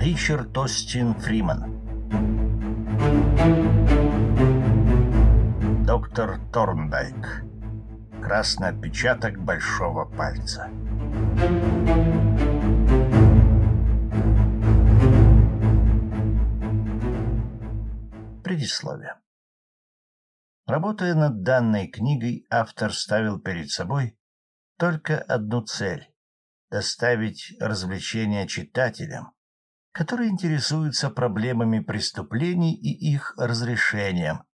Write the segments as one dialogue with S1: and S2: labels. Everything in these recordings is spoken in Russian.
S1: Ричард Остин Фриман. Доктор Торндайк. Красный отпечаток большого пальца. Предисловие. Работая над данной книгой, автор ставил перед собой только одну цель — доставить развлечения читателям, которые интересуются проблемами преступлений и их разрешением.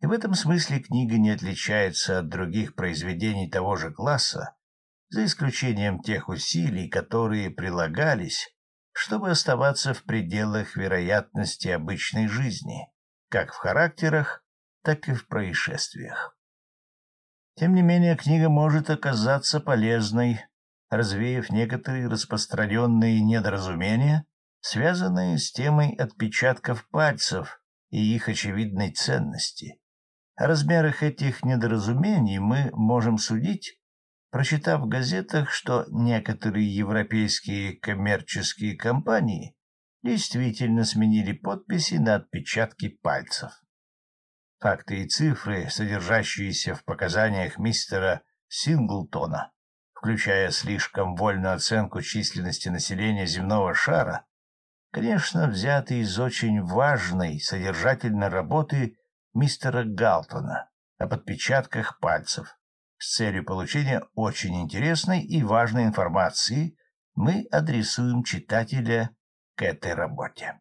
S1: И в этом смысле книга не отличается от других произведений того же класса, за исключением тех усилий, которые прилагались, чтобы оставаться в пределах вероятности обычной жизни, как в характерах, так и в происшествиях. Тем не менее, книга может оказаться полезной, развеяв некоторые распространенные недоразумения, связанные с темой отпечатков пальцев и их очевидной ценности. О размерах этих недоразумений мы можем судить, прочитав в газетах, что некоторые европейские коммерческие компании действительно сменили подписи на отпечатки пальцев. Факты и цифры, содержащиеся в показаниях мистера Синглтона, включая слишком вольную оценку численности населения земного шара, конечно, взяты из очень важной содержательной работы мистера Галтона о подпечатках пальцев. С целью получения очень интересной и важной информации мы адресуем читателя к этой работе.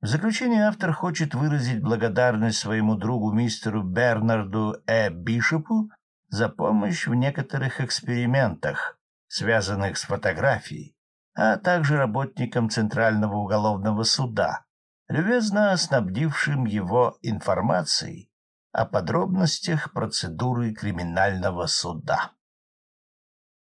S1: В заключение автор хочет выразить благодарность своему другу мистеру Бернарду Э. Бишопу за помощь в некоторых экспериментах, связанных с фотографией, а также работникам Центрального уголовного суда, любезно снабдившим его информацией о подробностях процедуры криминального суда.